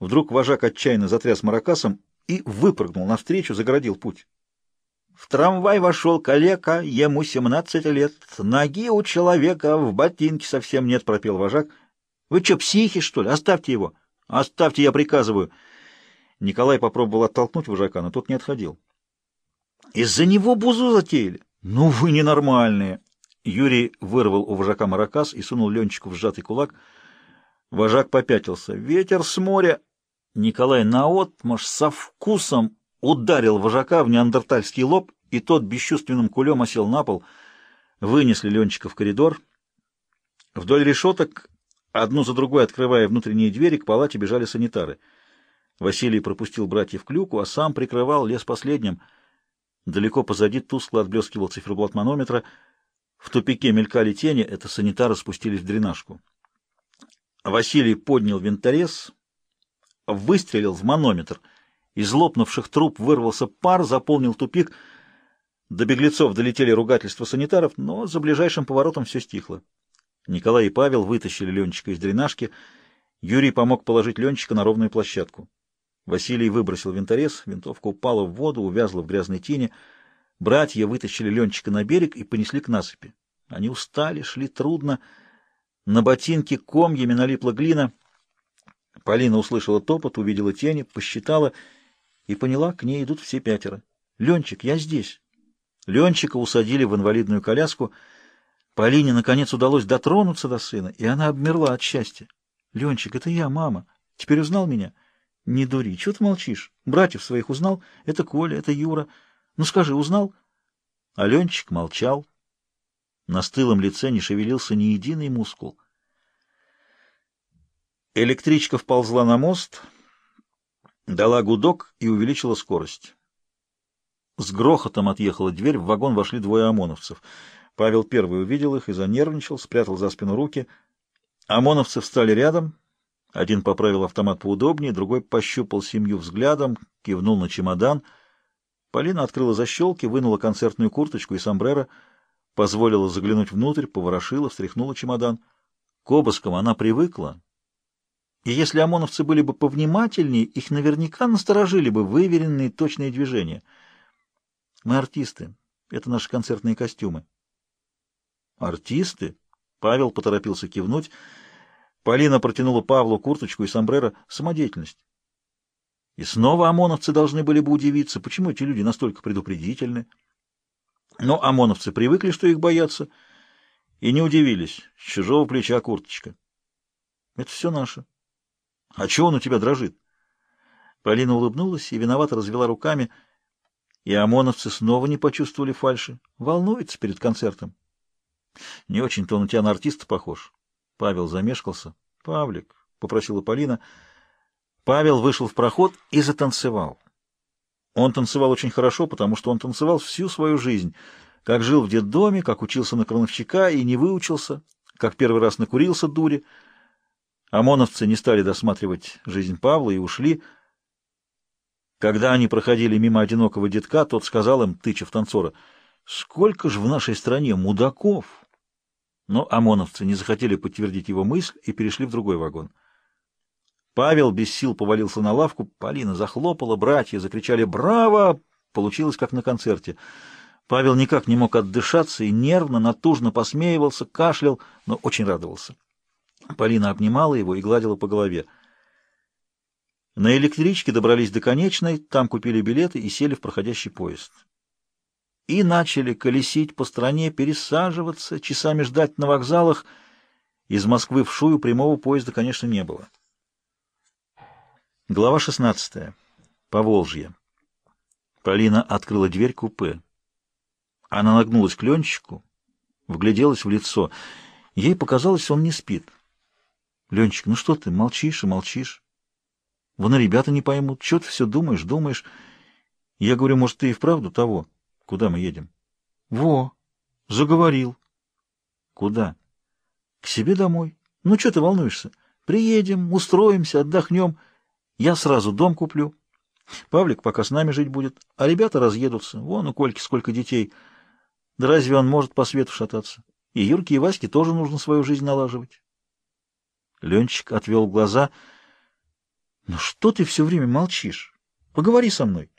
Вдруг вожак отчаянно затряс маракасом и выпрыгнул навстречу, загородил путь. В трамвай вошел калека, ему семнадцать лет. Ноги у человека в ботинке совсем нет, пропел вожак. Вы что, психи, что ли? Оставьте его. Оставьте, я приказываю. Николай попробовал оттолкнуть вожака, но тот не отходил. Из-за него бузу затеяли. Ну вы ненормальные. Юрий вырвал у вожака маракас и сунул Ленчику в сжатый кулак. Вожак попятился. Ветер с моря. Николай наотмашь со вкусом ударил вожака в неандертальский лоб, и тот бесчувственным кулем осел на пол. Вынесли Ленчика в коридор. Вдоль решеток, одну за другой открывая внутренние двери, к палате бежали санитары. Василий пропустил братьев к люку, а сам прикрывал лес последним. Далеко позади тускло отблескивал циферблат манометра. В тупике мелькали тени, это санитары спустились в дренажку. Василий поднял винторез, выстрелил в манометр — из лопнувших труб вырвался пар, заполнил тупик. До беглецов долетели ругательства санитаров, но за ближайшим поворотом все стихло. Николай и Павел вытащили Ленчика из дренажки. Юрий помог положить Ленчика на ровную площадку. Василий выбросил винторез, винтовка упала в воду, увязла в грязной тени. Братья вытащили Ленчика на берег и понесли к насыпи. Они устали, шли трудно. На ботинке комьями налипла глина. Полина услышала топот, увидела тени, посчитала — и поняла, к ней идут все пятеро. «Ленчик, я здесь». Ленчика усадили в инвалидную коляску. Полине, наконец, удалось дотронуться до сына, и она обмерла от счастья. «Ленчик, это я, мама. Теперь узнал меня?» «Не дури, чего ты молчишь? Братьев своих узнал? Это Коля, это Юра. Ну скажи, узнал?» А Ленчик молчал. На стылом лице не шевелился ни единый мускул. Электричка вползла на мост — дала гудок и увеличила скорость. С грохотом отъехала дверь, в вагон вошли двое ОМОНовцев. Павел первый увидел их и занервничал, спрятал за спину руки. ОМОНовцы встали рядом. Один поправил автомат поудобнее, другой пощупал семью взглядом, кивнул на чемодан. Полина открыла защелки, вынула концертную курточку и сомбреро, позволила заглянуть внутрь, поворошила, встряхнула чемодан. К обыскам она привыкла, и если ОМОНовцы были бы повнимательнее, их наверняка насторожили бы выверенные точные движения. Мы артисты. Это наши концертные костюмы. Артисты? Павел поторопился кивнуть. Полина протянула Павлу курточку и сомбреро. Самодеятельность. И снова ОМОНовцы должны были бы удивиться, почему эти люди настолько предупредительны. Но ОМОНовцы привыкли, что их боятся, и не удивились. С чужого плеча курточка. Это все наше. А чего он у тебя дрожит? Полина улыбнулась и виновато развела руками, и ОМОНовцы снова не почувствовали фальши. Волнуется перед концертом. Не очень-то он у тебя на артиста похож. Павел замешкался. Павлик, — попросила Полина. Павел вышел в проход и затанцевал. Он танцевал очень хорошо, потому что он танцевал всю свою жизнь, как жил в детдоме, как учился на крановщика и не выучился, как первый раз накурился дури, — ОМОНовцы не стали досматривать жизнь Павла и ушли. Когда они проходили мимо одинокого детка, тот сказал им, тыча в танцора, «Сколько же в нашей стране мудаков!» Но ОМОНовцы не захотели подтвердить его мысль и перешли в другой вагон. Павел без сил повалился на лавку, Полина захлопала, братья закричали «Браво!» Получилось, как на концерте. Павел никак не мог отдышаться и нервно, натужно посмеивался, кашлял, но очень радовался. Полина обнимала его и гладила по голове. На электричке добрались до конечной, там купили билеты и сели в проходящий поезд. И начали колесить по стране, пересаживаться, часами ждать на вокзалах. Из Москвы в Шую прямого поезда, конечно, не было. Глава 16. Поволжье. Полина открыла дверь купе. Она нагнулась к Ленчику, вгляделась в лицо. Ей показалось, он не спит. Ленчик, ну что ты, молчишь и молчишь. Вон и ребята не поймут. Чего ты все думаешь, думаешь? Я говорю, может, ты и вправду того? Куда мы едем? Во, заговорил. Куда? К себе домой. Ну, что ты волнуешься? Приедем, устроимся, отдохнем. Я сразу дом куплю. Павлик пока с нами жить будет, а ребята разъедутся. Вон у Кольки сколько детей. Да разве он может по свету шататься? И Юрке и Ваське тоже нужно свою жизнь налаживать. Ленчик отвел глаза. Ну что ты все время молчишь? Поговори со мной.